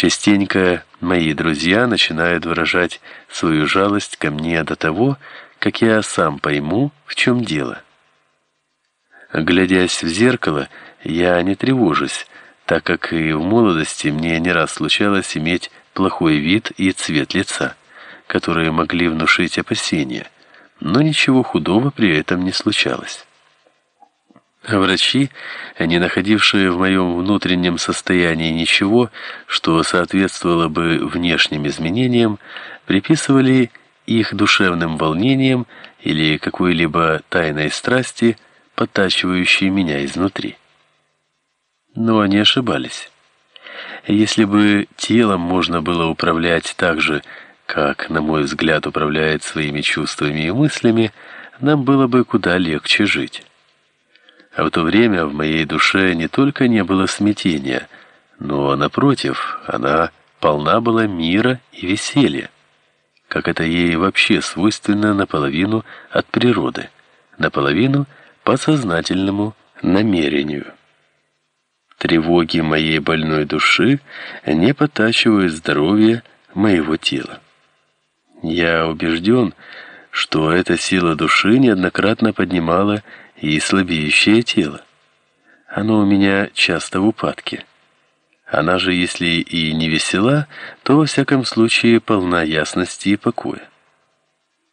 Частенько мои друзья начинают выражать свою жалость ко мне до того, как я сам пойму, в чем дело. Глядясь в зеркало, я не тревожусь, так как и в молодости мне не раз случалось иметь плохой вид и цвет лица, которые могли внушить опасения, но ничего худого при этом не случалось. Врачи, не находившие в моем внутреннем состоянии ничего, что соответствовало бы внешним изменениям, приписывали их душевным волнениям или какой-либо тайной страсти, подтачивающей меня изнутри. Но они ошибались. Если бы телом можно было управлять так же, как, на мой взгляд, управляет своими чувствами и мыслями, нам было бы куда легче жить. А в то время в моей душе не только не было смятения, но, напротив, она полна была мира и веселья, как это ей вообще свойственно наполовину от природы, наполовину по сознательному намерению. Тревоги моей больной души не потачивают здоровье моего тела. Я убежден, что эта сила души неоднократно поднимала и слабеющее тело. Оно у меня часто в упадке. Она же, если и не весела, то во всяком случае полна ясности и покоя.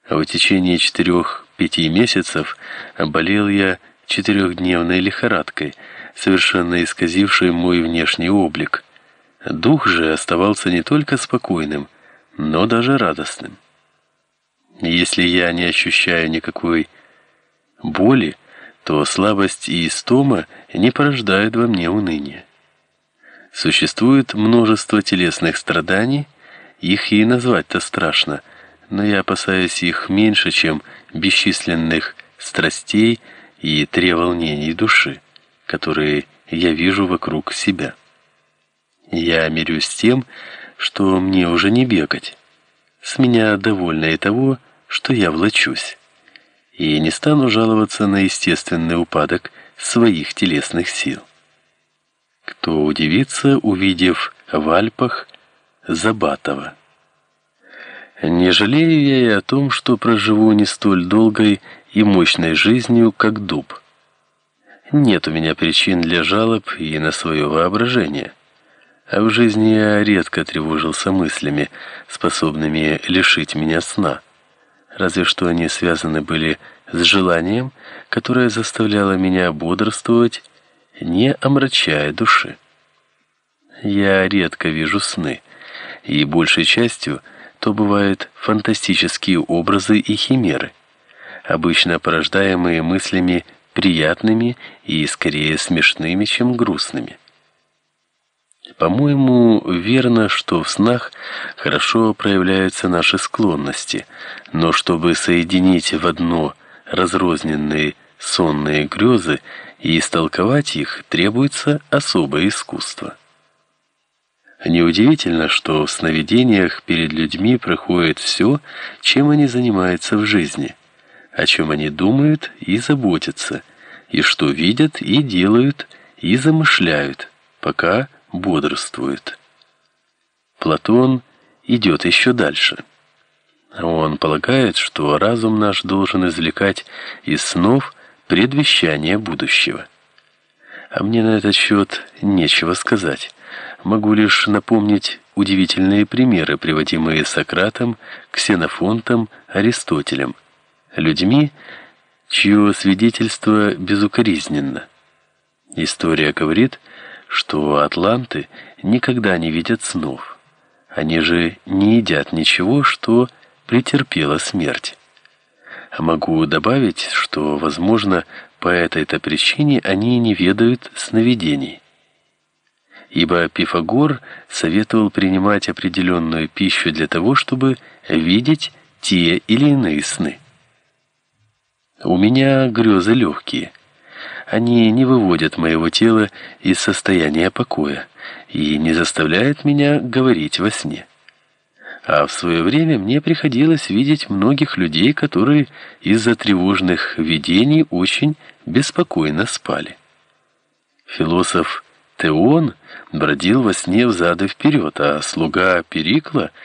А в течение четырех-пяти месяцев болел я четырехдневной лихорадкой, совершенно исказившей мой внешний облик. Дух же оставался не только спокойным, но даже радостным. Если я не ощущаю никакой боли, то слабость и истома не порождают во мне уныния. Существует множество телесных страданий, их и назвать-то страшно, но я опасаюсь их меньше, чем бесчисленных страстей и треволнений души, которые я вижу вокруг себя. Я мирюсь с тем, что мне уже не бегать. С меня довольно и того, что я влачусь и не стану жаловаться на естественный упадок своих телесных сил. Кто удивится, увидев в Альпах Забатова. Не жалею я и о том, что проживу не столь долгой и мощной жизнью, как дуб. Нет у меня причин для жалоб и на свое воображение. А в жизни я редко тревожился мыслями, способными лишить меня сна разве что они связаны были с желанием, которое заставляло меня бодрствовать, не омрачая души. Я редко вижу сны, и большей частью то бывают фантастические образы и химеры, обычно порождаемые мыслями приятными и скорее смешными, чем грустными. По-моему, верно, что в снах хорошо проявляются наши склонности, но чтобы соединить в одно разрозненные сонные грезы и истолковать их, требуется особое искусство. Неудивительно, что в сновидениях перед людьми проходит все, чем они занимаются в жизни, о чем они думают и заботятся, и что видят и делают и замышляют, пока бодрствует. Платон идет еще дальше. Он полагает, что разум наш должен извлекать из снов предвещание будущего. А мне на этот счет нечего сказать. Могу лишь напомнить удивительные примеры, приводимые Сократом, Ксенофонтом, Аристотелем, людьми, чье свидетельство безукоризненно. История говорит, что атланты никогда не видят снов. Они же не едят ничего, что претерпела смерть. А могу добавить, что, возможно, по этой-то причине они не ведают сновидений. Ибо Пифагор советовал принимать определенную пищу для того, чтобы видеть те или иные сны. У меня грезы легкие – они не выводят моего тела из состояния покоя и не заставляют меня говорить во сне. А в свое время мне приходилось видеть многих людей, которые из-за тревожных видений очень беспокойно спали. Философ Теон бродил во сне взад и вперед, а слуга Перикла